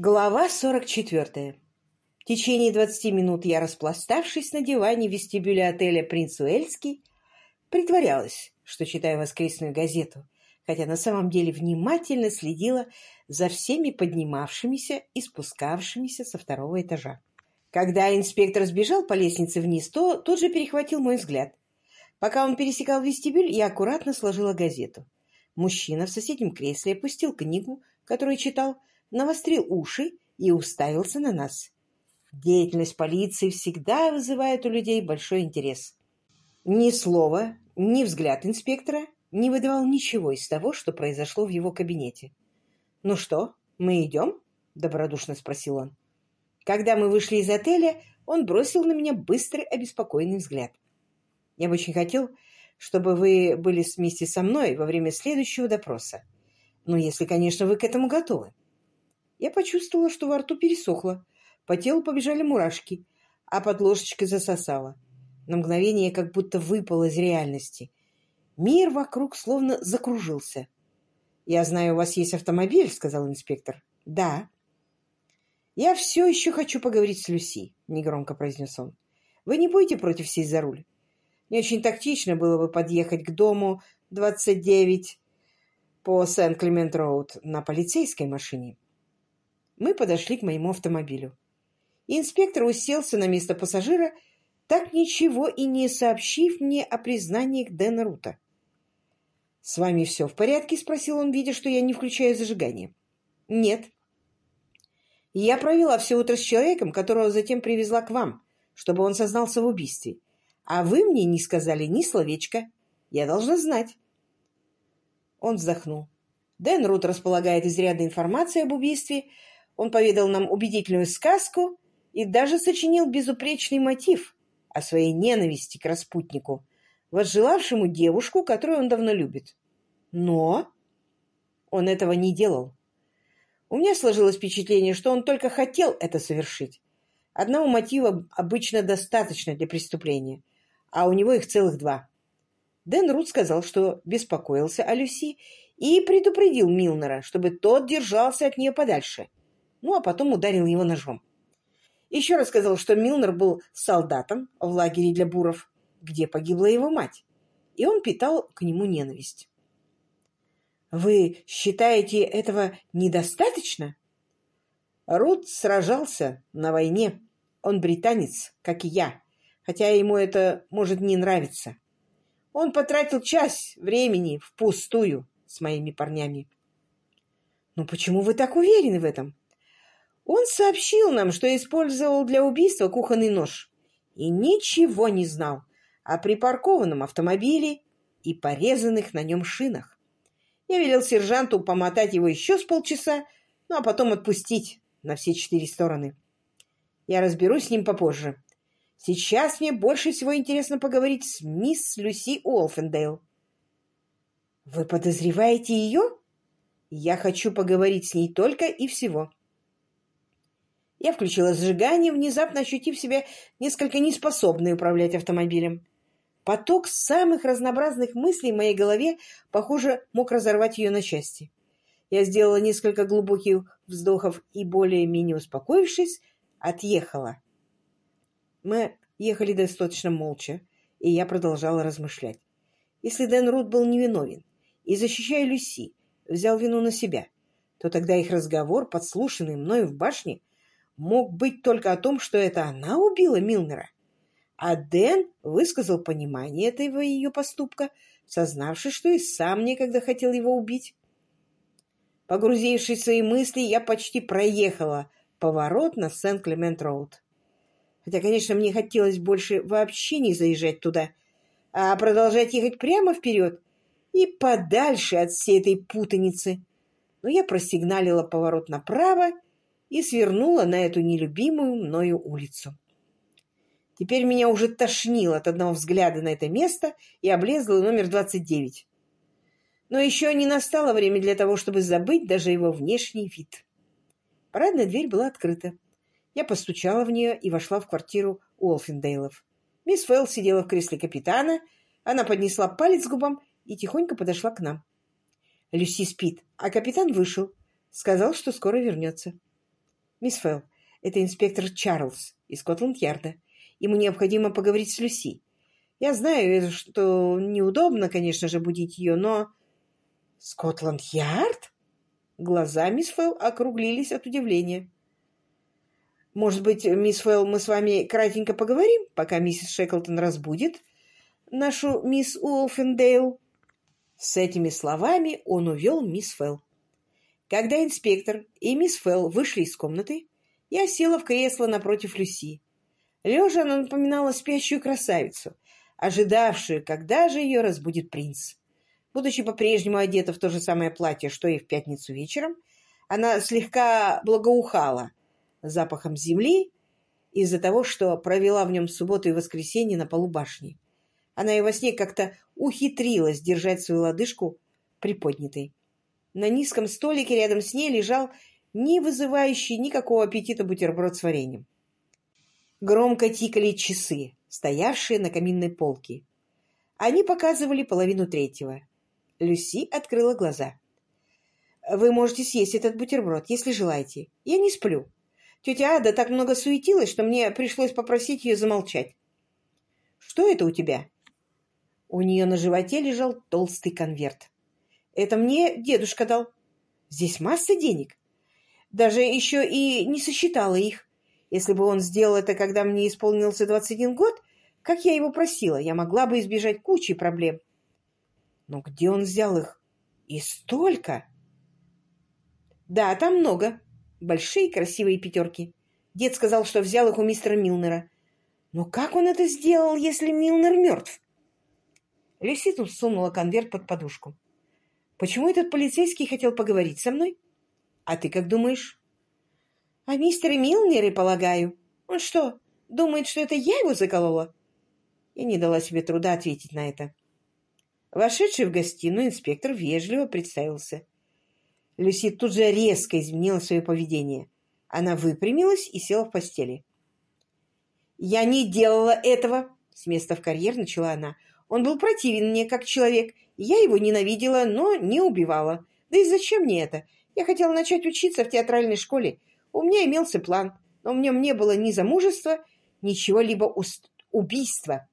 Глава 44. В течение 20 минут я, распластавшись на диване в вестибюле отеля «Принц Уэльский», притворялась, что читаю воскресную газету, хотя на самом деле внимательно следила за всеми поднимавшимися и спускавшимися со второго этажа. Когда инспектор сбежал по лестнице вниз, то тут же перехватил мой взгляд. Пока он пересекал вестибюль, я аккуратно сложила газету. Мужчина в соседнем кресле опустил книгу, которую читал, навострил уши и уставился на нас. Деятельность полиции всегда вызывает у людей большой интерес. Ни слова, ни взгляд инспектора не выдавал ничего из того, что произошло в его кабинете. «Ну что, мы идем?» — добродушно спросил он. Когда мы вышли из отеля, он бросил на меня быстрый, обеспокоенный взгляд. «Я бы очень хотел, чтобы вы были вместе со мной во время следующего допроса. Ну, если, конечно, вы к этому готовы». Я почувствовала, что во рту пересохло, по телу побежали мурашки, а под ложечкой засосало. На мгновение как будто выпал из реальности. Мир вокруг словно закружился. «Я знаю, у вас есть автомобиль», — сказал инспектор. «Да». «Я все еще хочу поговорить с Люси», — негромко произнес он. «Вы не будете против сесть за руль? Не очень тактично было бы подъехать к дому 29 по Сент-Клемент-Роуд на полицейской машине». Мы подошли к моему автомобилю. Инспектор уселся на место пассажира, так ничего и не сообщив мне о признаниях Дэна Рута. «С вами все в порядке?» — спросил он, видя, что я не включаю зажигание. «Нет». «Я провела все утро с человеком, которого затем привезла к вам, чтобы он сознался в убийстве. А вы мне не сказали ни словечка. Я должна знать». Он вздохнул. Дэн Рут располагает изрядной информацией об убийстве, он поведал нам убедительную сказку и даже сочинил безупречный мотив о своей ненависти к распутнику, возжелавшему девушку, которую он давно любит. Но он этого не делал. У меня сложилось впечатление, что он только хотел это совершить. Одного мотива обычно достаточно для преступления, а у него их целых два. Дэн Рут сказал, что беспокоился о Люси и предупредил Милнера, чтобы тот держался от нее подальше ну а потом ударил его ножом. Еще рассказал, что Милнер был солдатом в лагере для буров, где погибла его мать, и он питал к нему ненависть. «Вы считаете этого недостаточно?» Рут сражался на войне. Он британец, как и я, хотя ему это может не нравиться. Он потратил час времени впустую с моими парнями. «Ну почему вы так уверены в этом?» Он сообщил нам, что использовал для убийства кухонный нож и ничего не знал о припаркованном автомобиле и порезанных на нем шинах. Я велел сержанту помотать его еще с полчаса, ну а потом отпустить на все четыре стороны. Я разберусь с ним попозже. Сейчас мне больше всего интересно поговорить с мисс Люси Уолфендейл. Вы подозреваете ее? Я хочу поговорить с ней только и всего. Я включила зажигание, внезапно ощутив себя несколько неспособной управлять автомобилем. Поток самых разнообразных мыслей в моей голове, похоже, мог разорвать ее на части. Я сделала несколько глубоких вздохов и, более-менее успокоившись, отъехала. Мы ехали достаточно молча, и я продолжала размышлять. Если Дэн Рут был невиновен и, защищая Люси, взял вину на себя, то тогда их разговор, подслушанный мною в башне, мог быть только о том, что это она убила Милнера. А Дэн высказал понимание этого ее поступка, сознавшись, что и сам некогда хотел его убить. Погрузившись в свои мысли, я почти проехала поворот на Сент-Клемент-Роуд. Хотя, конечно, мне хотелось больше вообще не заезжать туда, а продолжать ехать прямо вперед и подальше от всей этой путаницы. Но я просигналила поворот направо и свернула на эту нелюбимую мною улицу. Теперь меня уже тошнило от одного взгляда на это место и облезло номер 29. Но еще не настало время для того, чтобы забыть даже его внешний вид. Парадная дверь была открыта. Я постучала в нее и вошла в квартиру Уолфендейлов. Мисс Фэлл сидела в кресле капитана. Она поднесла палец к губам и тихонько подошла к нам. Люси спит, а капитан вышел. Сказал, что скоро вернется. Мисс Фелл, это инспектор Чарльз из Скотланд-Ярда. Ему необходимо поговорить с Люси. Я знаю, что неудобно, конечно же, будить ее, но... Скотланд-Ярд? Глаза мисс Фелл округлились от удивления. «Может быть, мисс Фелл, мы с вами кратенько поговорим, пока миссис Шеклтон разбудит нашу мисс Уолфендейл?» С этими словами он увел мисс Фелл. Когда инспектор и мисс Фелл вышли из комнаты, я села в кресло напротив Люси. Лежа она напоминала спящую красавицу, ожидавшую, когда же ее разбудит принц. Будучи по-прежнему одета в то же самое платье, что и в пятницу вечером, она слегка благоухала запахом земли из-за того, что провела в нем субботу и воскресенье на полу башни. Она и во сне как-то ухитрилась держать свою лодыжку приподнятой. На низком столике рядом с ней лежал не вызывающий никакого аппетита бутерброд с вареньем. Громко тикали часы, стоявшие на каминной полке. Они показывали половину третьего. Люси открыла глаза. «Вы можете съесть этот бутерброд, если желаете. Я не сплю. Тетя Ада так много суетилась, что мне пришлось попросить ее замолчать. Что это у тебя?» У нее на животе лежал толстый конверт. «Это мне дедушка дал. Здесь масса денег. Даже еще и не сосчитала их. Если бы он сделал это, когда мне исполнился 21 год, как я его просила, я могла бы избежать кучи проблем. Но где он взял их? И столько! Да, там много. Большие красивые пятерки. Дед сказал, что взял их у мистера Милнера. Но как он это сделал, если Милнер мертв? Люси сунула конверт под подушку. Почему этот полицейский хотел поговорить со мной? А ты как думаешь? О мистере Милнере, полагаю. Он что, думает, что это я его заколола? Я не дала себе труда ответить на это. Вошедший в гостиную инспектор вежливо представился. Люси тут же резко изменила свое поведение. Она выпрямилась и села в постели. «Я не делала этого!» — с места в карьер начала она. «Он был противен мне как человек. Я его ненавидела, но не убивала. Да и зачем мне это? Я хотела начать учиться в театральной школе. У меня имелся план, но в нем не было ни замужества, ни чего-либо убийства.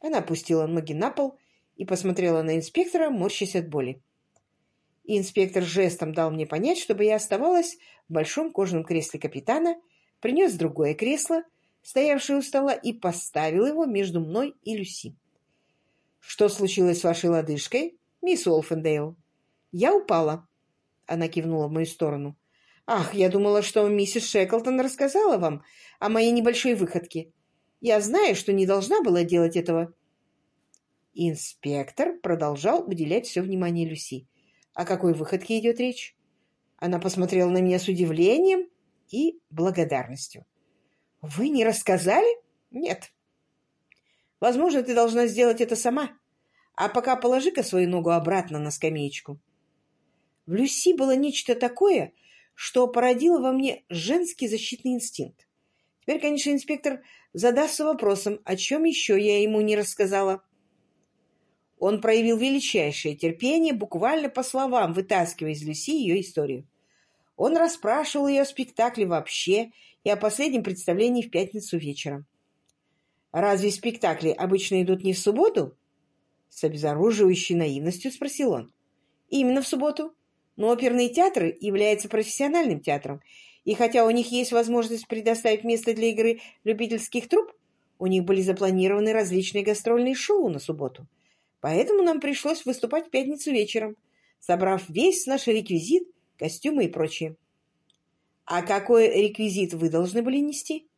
Она опустила ноги на пол и посмотрела на инспектора, морщась от боли. И инспектор жестом дал мне понять, чтобы я оставалась в большом кожаном кресле капитана, принес другое кресло, стоявшее у стола, и поставил его между мной и Люси. «Что случилось с вашей лодыжкой, мисс Уолфендейл?» «Я упала», она кивнула в мою сторону. «Ах, я думала, что миссис Шеклтон рассказала вам о моей небольшой выходке. Я знаю, что не должна была делать этого». Инспектор продолжал уделять все внимание Люси. О какой выходке идет речь? Она посмотрела на меня с удивлением и благодарностью. «Вы не рассказали?» «Нет». «Возможно, ты должна сделать это сама. А пока положи-ка свою ногу обратно на скамеечку». В Люси было нечто такое, что породило во мне женский защитный инстинкт. Теперь, конечно, инспектор задастся вопросом, о чем еще я ему не рассказала. Он проявил величайшее терпение, буквально по словам вытаскивая из Люси ее историю. Он расспрашивал ее о спектакле вообще и о последнем представлении в пятницу вечером. «Разве спектакли обычно идут не в субботу?» С обезоруживающей наивностью спросил он. «Именно в субботу. Но оперный театр является профессиональным театром, и хотя у них есть возможность предоставить место для игры любительских труп, у них были запланированы различные гастрольные шоу на субботу. Поэтому нам пришлось выступать в пятницу вечером, собрав весь наш реквизит, костюмы и прочее. А какой реквизит вы должны были нести?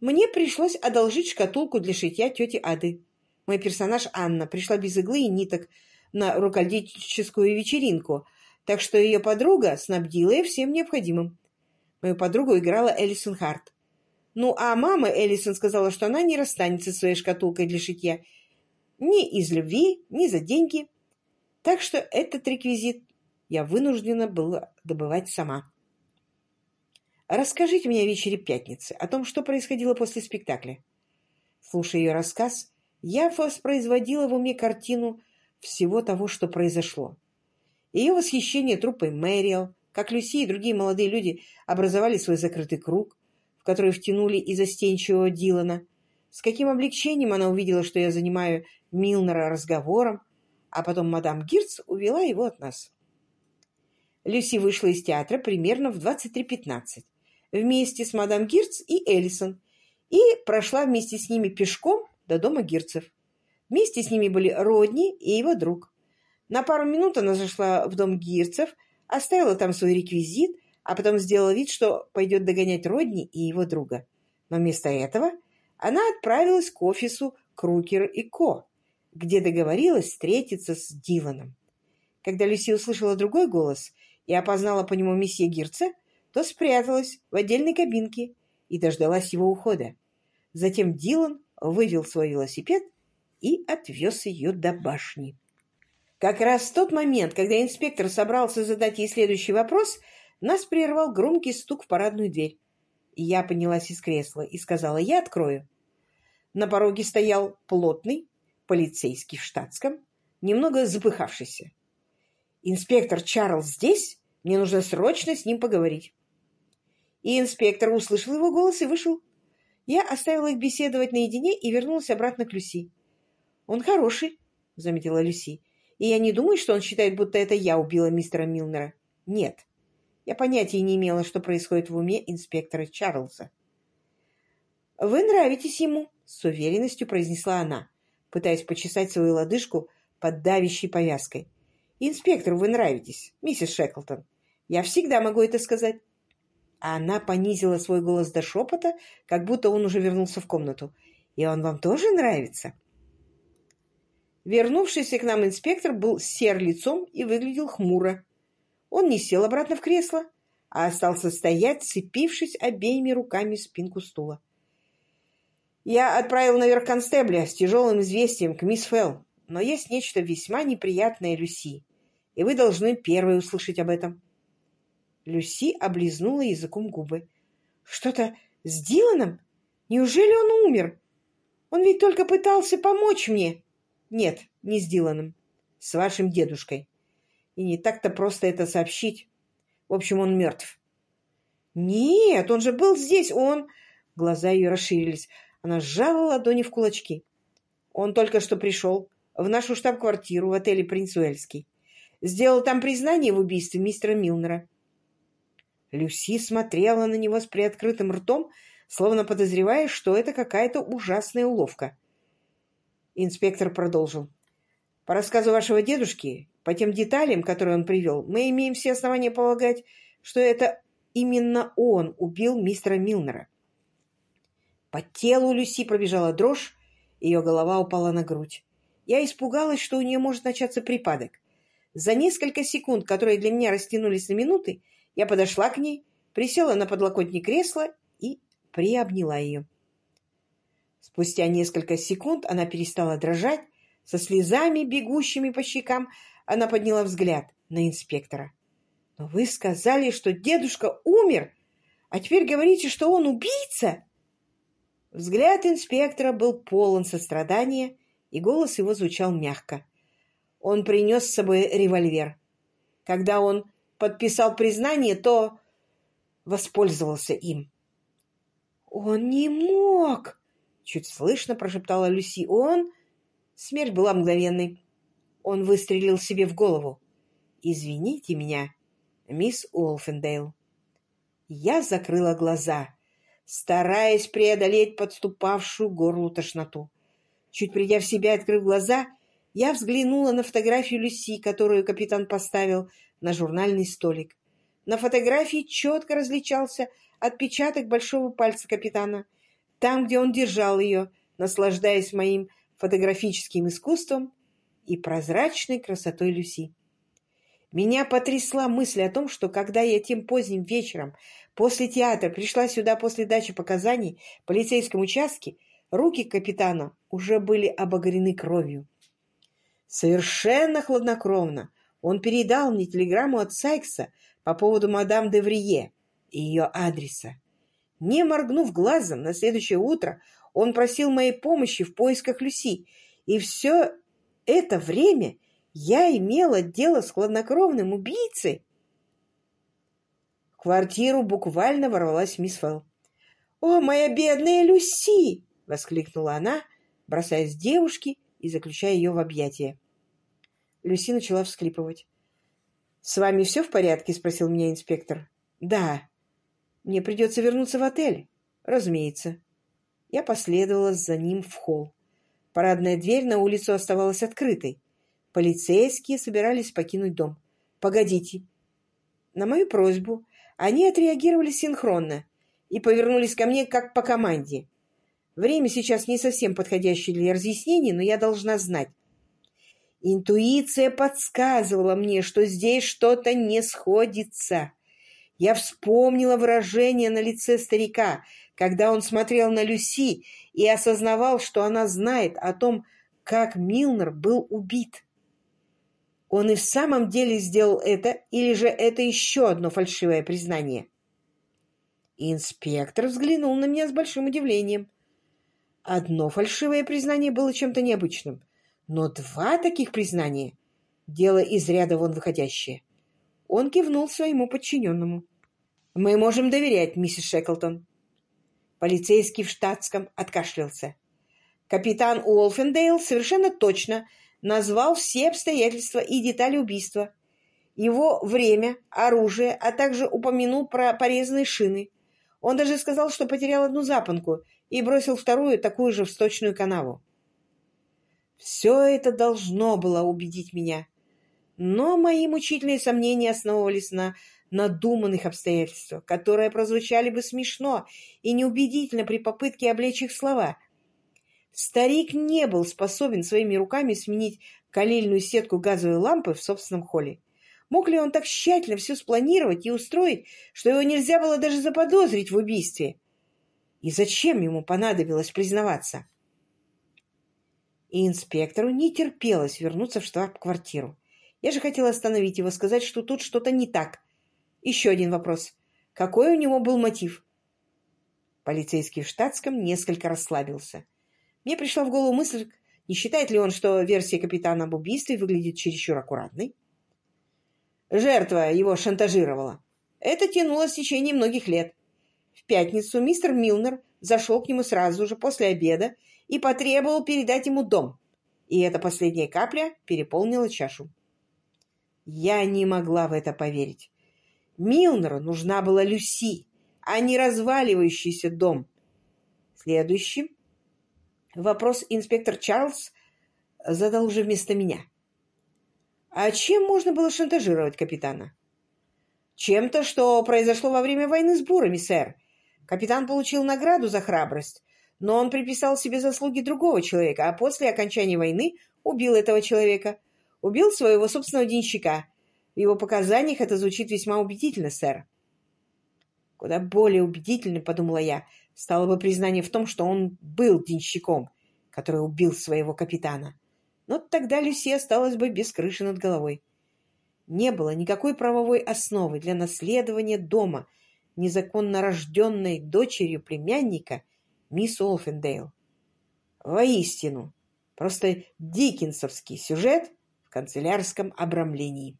Мне пришлось одолжить шкатулку для шитья тети Ады. Мой персонаж Анна пришла без иглы и ниток на рукодельческую вечеринку, так что ее подруга снабдила ее всем необходимым. Мою подругу играла Элисон Харт. Ну, а мама Элисон сказала, что она не расстанется с своей шкатулкой для шитья ни из любви, ни за деньги. Так что этот реквизит я вынуждена была добывать сама. Расскажите мне о вечере пятницы, о том, что происходило после спектакля. Слушая ее рассказ, я воспроизводила в уме картину всего того, что произошло. Ее восхищение труппой Мэриэл, как Люси и другие молодые люди образовали свой закрытый круг, в который втянули и застенчивого Дилана, с каким облегчением она увидела, что я занимаю Милнера разговором, а потом мадам Гирц увела его от нас. Люси вышла из театра примерно в 23.15 вместе с мадам Гирц и Эллисон и прошла вместе с ними пешком до дома Гирцев. Вместе с ними были Родни и его друг. На пару минут она зашла в дом Гирцев, оставила там свой реквизит, а потом сделала вид, что пойдет догонять Родни и его друга. Но вместо этого она отправилась к офису Крукер и Ко, где договорилась встретиться с Диланом. Когда Люси услышала другой голос и опознала по нему месье Гирца, то спряталась в отдельной кабинке и дождалась его ухода. Затем Дилан вывел свой велосипед и отвез ее до башни. Как раз в тот момент, когда инспектор собрался задать ей следующий вопрос, нас прервал громкий стук в парадную дверь. Я поднялась из кресла и сказала, я открою. На пороге стоял плотный полицейский в штатском, немного запыхавшийся. «Инспектор Чарльз здесь? Мне нужно срочно с ним поговорить». И инспектор услышал его голос и вышел. Я оставила их беседовать наедине и вернулась обратно к Люси. «Он хороший», — заметила Люси. «И я не думаю, что он считает, будто это я убила мистера Милнера. Нет. Я понятия не имела, что происходит в уме инспектора Чарльза». «Вы нравитесь ему», — с уверенностью произнесла она, пытаясь почесать свою лодыжку под давящей повязкой. «Инспектору вы нравитесь, миссис Шеклтон. Я всегда могу это сказать». А она понизила свой голос до шепота, как будто он уже вернулся в комнату. «И он вам тоже нравится?» Вернувшийся к нам инспектор был сер лицом и выглядел хмуро. Он не сел обратно в кресло, а остался стоять, цепившись обеими руками спинку стула. «Я отправил наверх констебля с тяжелым известием к мисс Фелл, но есть нечто весьма неприятное Люси, и вы должны первой услышать об этом». Люси облизнула языком губы. «Что-то с Диланом? Неужели он умер? Он ведь только пытался помочь мне». Нет, не с Диланом. С вашим дедушкой. И не так-то просто это сообщить. В общем, он мертв. Нет, он же был здесь, он... Глаза ее расширились. Она сжала ладони в кулачки. Он только что пришел в нашу штаб-квартиру в отеле «Принц Уэльский». Сделал там признание в убийстве мистера Милнера. Люси смотрела на него с приоткрытым ртом, словно подозревая, что это какая-то ужасная уловка. Инспектор продолжил. По рассказу вашего дедушки, по тем деталям, которые он привел, мы имеем все основания полагать, что это именно он убил мистера Милнера. По телу Люси пробежала дрожь, ее голова упала на грудь. Я испугалась, что у нее может начаться припадок. За несколько секунд, которые для меня растянулись на минуты, я подошла к ней, присела на подлокотник кресла и приобняла ее. Спустя несколько секунд она перестала дрожать, со слезами, бегущими по щекам, она подняла взгляд на инспектора. «Но вы сказали, что дедушка умер, а теперь говорите, что он убийца!» Взгляд инспектора был полон сострадания, и голос его звучал мягко. Он принес с собой револьвер. Когда он подписал признание, то воспользовался им. «Он не мог!» Чуть слышно прошептала Люси. Он... Смерть была мгновенной. Он выстрелил себе в голову. «Извините меня, мисс Уолфендейл». Я закрыла глаза, стараясь преодолеть подступавшую горлу тошноту. Чуть придя в себя открыв глаза, я взглянула на фотографию Люси, которую капитан поставил на журнальный столик. На фотографии четко различался отпечаток большого пальца капитана — там, где он держал ее, наслаждаясь моим фотографическим искусством и прозрачной красотой Люси. Меня потрясла мысль о том, что когда я тем поздним вечером после театра пришла сюда после дачи показаний в полицейском участке, руки капитана уже были обогрены кровью. Совершенно хладнокровно он передал мне телеграмму от Сайкса по поводу мадам де Врие и ее адреса. Не моргнув глазом, на следующее утро он просил моей помощи в поисках Люси, и все это время я имела дело с хладнокровным убийцей. квартиру буквально ворвалась мисс Фелл. «О, моя бедная Люси!» — воскликнула она, бросаясь к девушке и заключая ее в объятия. Люси начала всклипывать. «С вами все в порядке?» — спросил меня инспектор. «Да». «Мне придется вернуться в отель?» «Разумеется». Я последовала за ним в холл. Парадная дверь на улицу оставалась открытой. Полицейские собирались покинуть дом. «Погодите». На мою просьбу они отреагировали синхронно и повернулись ко мне как по команде. Время сейчас не совсем подходящее для разъяснений, но я должна знать. Интуиция подсказывала мне, что здесь что-то не сходится. Я вспомнила выражение на лице старика, когда он смотрел на Люси и осознавал, что она знает о том, как Милнер был убит. Он и в самом деле сделал это, или же это еще одно фальшивое признание? Инспектор взглянул на меня с большим удивлением. Одно фальшивое признание было чем-то необычным, но два таких признания — дело из ряда вон выходящее. Он кивнул своему подчиненному. «Мы можем доверять, миссис Шеклтон». Полицейский в штатском откашлялся. Капитан Уолфендейл совершенно точно назвал все обстоятельства и детали убийства, его время, оружие, а также упомянул про порезанные шины. Он даже сказал, что потерял одну запонку и бросил вторую, такую же в сточную канаву. Все это должно было убедить меня, но мои мучительные сомнения основывались на надуманных обстоятельствах, которые прозвучали бы смешно и неубедительно при попытке облечь их слова. Старик не был способен своими руками сменить калильную сетку газовой лампы в собственном холле. Мог ли он так тщательно все спланировать и устроить, что его нельзя было даже заподозрить в убийстве? И зачем ему понадобилось признаваться? И инспектору не терпелось вернуться в штаб-квартиру. Я же хотела остановить его, сказать, что тут что-то не так. Еще один вопрос. Какой у него был мотив? Полицейский в штатском несколько расслабился. Мне пришла в голову мысль, не считает ли он, что версия капитана об убийстве выглядит чересчур аккуратной? Жертва его шантажировала. Это тянулось в течение многих лет. Пятницу мистер Милнер зашел к нему сразу же после обеда и потребовал передать ему дом. И эта последняя капля переполнила чашу. Я не могла в это поверить. Милнеру нужна была Люси, а не разваливающийся дом. Следующим вопрос инспектор Чарльз задал уже вместо меня. А чем можно было шантажировать капитана? Чем-то, что произошло во время войны с бурами, сэр. Капитан получил награду за храбрость, но он приписал себе заслуги другого человека, а после окончания войны убил этого человека. Убил своего собственного денщика. В его показаниях это звучит весьма убедительно, сэр. Куда более убедительно, подумала я, стало бы признание в том, что он был денщиком, который убил своего капитана но тогда Люси осталась бы без крыши над головой. Не было никакой правовой основы для наследования дома незаконно рожденной дочерью племянника мисс Олфендейл. Воистину, просто диккенсовский сюжет в канцелярском обрамлении.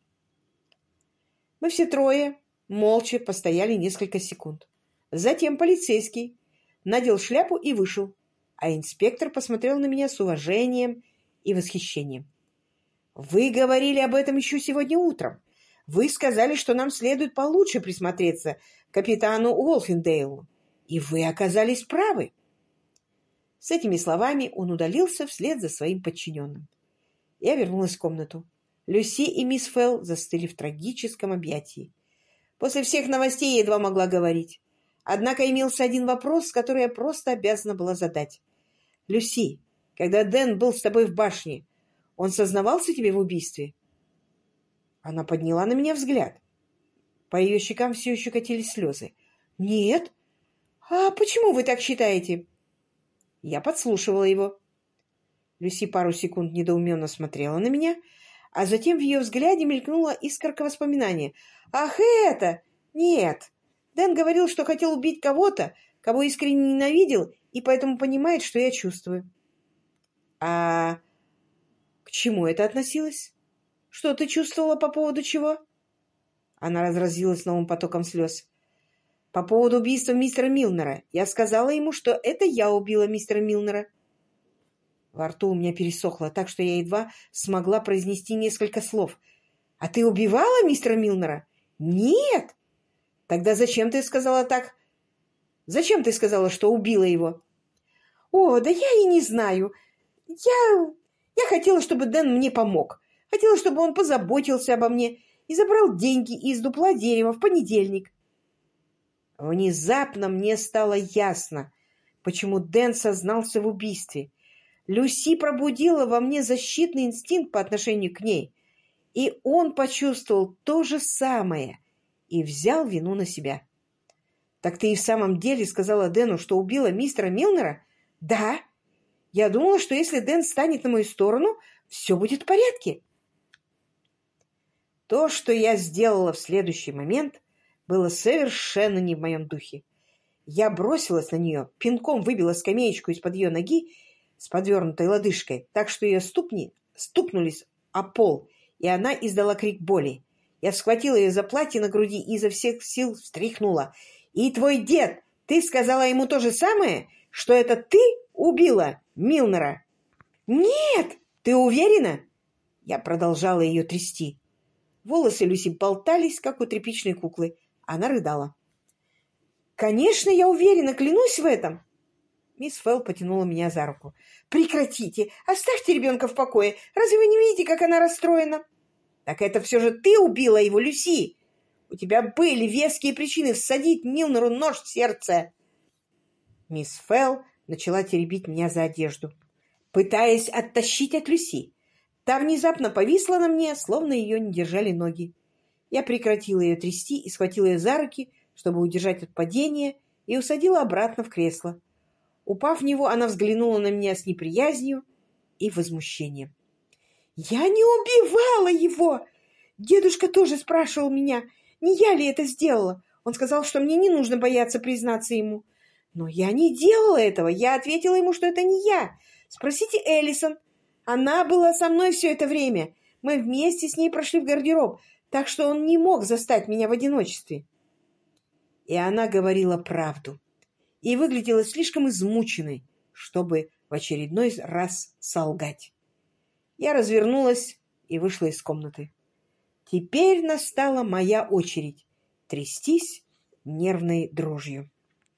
Мы все трое молча постояли несколько секунд. Затем полицейский надел шляпу и вышел, а инспектор посмотрел на меня с уважением и восхищением. «Вы говорили об этом еще сегодня утром. Вы сказали, что нам следует получше присмотреться к капитану Уолфендейлу. И вы оказались правы». С этими словами он удалился вслед за своим подчиненным. Я вернулась в комнату. Люси и мисс Фелл застыли в трагическом объятии. После всех новостей я едва могла говорить. Однако имелся один вопрос, который я просто обязана была задать. «Люси, когда Дэн был с тобой в башне, он сознавался тебе в убийстве?» Она подняла на меня взгляд. По ее щекам все еще катились слезы. «Нет? А почему вы так считаете?» Я подслушивала его. Люси пару секунд недоуменно смотрела на меня, а затем в ее взгляде мелькнула искорка воспоминания. «Ах, это! Нет! Дэн говорил, что хотел убить кого-то, кого искренне ненавидел, и поэтому понимает, что я чувствую. А к чему это относилось? Что ты чувствовала по поводу чего? Она разразилась новым потоком слез. по поводу убийства мистера Милнера. Я сказала ему, что это я убила мистера Милнера. Во рту у меня пересохло, так что я едва смогла произнести несколько слов. «А ты убивала мистера Милнера?» «Нет!» «Тогда зачем ты сказала так?» «Зачем ты сказала, что убила его?» «О, да я и не знаю. Я... я хотела, чтобы Дэн мне помог. Хотела, чтобы он позаботился обо мне и забрал деньги из дупла дерева в понедельник». Внезапно мне стало ясно, почему Дэн сознался в убийстве. Люси пробудила во мне защитный инстинкт по отношению к ней, и он почувствовал то же самое и взял вину на себя. «Так ты и в самом деле сказала Дэну, что убила мистера Милнера?» «Да. Я думала, что если Дэн станет на мою сторону, все будет в порядке». То, что я сделала в следующий момент, было совершенно не в моем духе. Я бросилась на нее, пинком выбила скамеечку из-под ее ноги с подвернутой лодыжкой, так что ее ступни стукнулись о пол, и она издала крик боли. Я схватила ее за платье на груди и изо всех сил встряхнула. «И твой дед! Ты сказала ему то же самое, что это ты убила Милнера?» «Нет! Ты уверена?» Я продолжала ее трясти. Волосы Люси болтались, как у тряпичной куклы. Она рыдала. «Конечно, я уверена, клянусь в этом!» Мисс Фелл потянула меня за руку. «Прекратите! Оставьте ребенка в покое! Разве вы не видите, как она расстроена?» «Так это все же ты убила его, Люси! У тебя были веские причины всадить Милнеру нож в сердце!» Мисс Фелл начала теребить меня за одежду, пытаясь оттащить от Люси. Та внезапно повисла на мне, словно ее не держали ноги. Я прекратила ее трясти и схватила ее за руки, чтобы удержать от падения, и усадила обратно в кресло. Упав в него, она взглянула на меня с неприязнью и возмущением. «Я не убивала его!» Дедушка тоже спрашивал меня, не я ли это сделала. Он сказал, что мне не нужно бояться признаться ему. Но я не делала этого. Я ответила ему, что это не я. Спросите Эллисон. Она была со мной все это время. Мы вместе с ней прошли в гардероб, так что он не мог застать меня в одиночестве. И она говорила правду и выглядела слишком измученной, чтобы в очередной раз солгать. Я развернулась и вышла из комнаты. Теперь настала моя очередь трястись нервной дрожью.